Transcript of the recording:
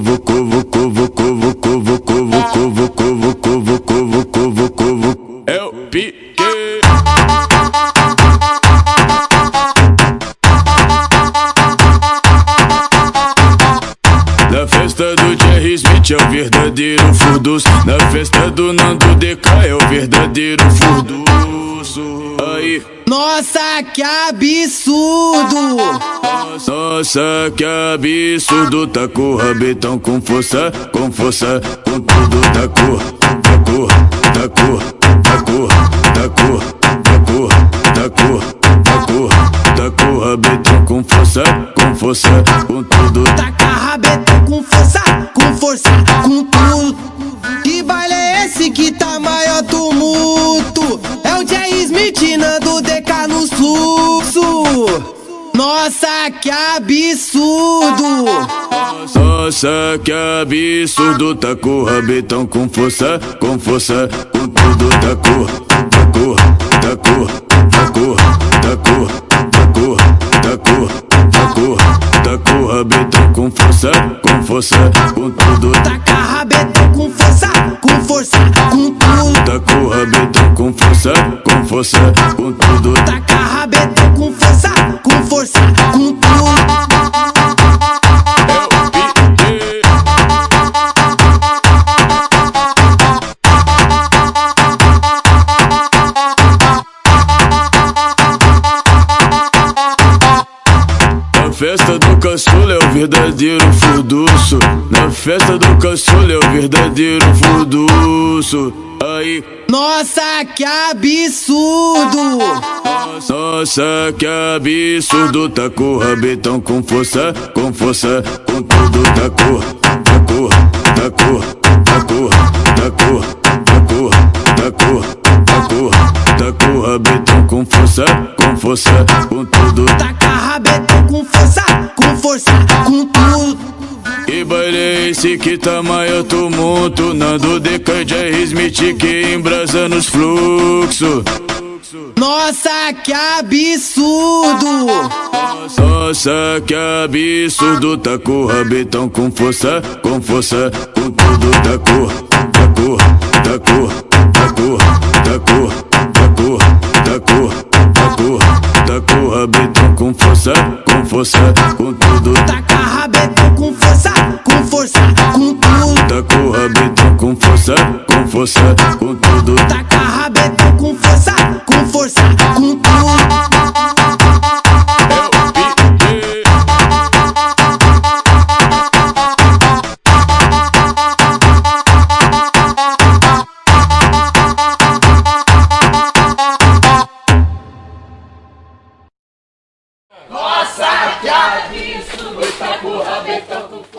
vucu, vucu, vucu, vucu, vucu, vucu, vucu, vucu, vucu, vucu, vucu, vucu, vucu. Eu piquei. Na festa do Jerry Smith é o verdadeiro furdus Na festa do Nando DK é o verdadeiro furduço Aí. Nossa, que absurdo! Nossa, que absurdo. Tá com o rabetão com força, com força Com tudo. Tá cor, tá cor, tá cor, tá cor, tá cor, tá cor, tá cor, tá cor Tá com rabetão com força, com força Com tudo. Taca rabetão com força, com força, o Jay Smith Nando DK no fluxo. Nossa, que absurdo! Nossa, que absurdo Tá com o rabetão com força, com força Com tudo tá cor, tá cor, tá cor, tá cor, tá cor, tá cor, tá cor, tá cor Tá com o rabetão com força, com força Com tudo força Com tudo. Taca rabetão com força, com força, com tudo. Na festa do caçula é o verdadeiro furduço Na festa do caçula é o verdadeiro furduço Aí Nossa, que absurdo! Nossa, que absurdo Tá com o rabetão com força, com força Com tudo tá cor, com força, com força Com tudo. Taca rabetão com força, com força, com tudo. Que baile é esse que tá maior tumulto Nando DK Jerry Smith que embrasa nos fluxos Nossa, que absurdo! Nossa, que absurdo. Tá com o rabetão com força, com força Com tudo. Tá cor, tá cor, tá cor, força, com força Com tudo Taca rabetão com força, com força, com tudo. tá com o rabetão com força, com força Com 어.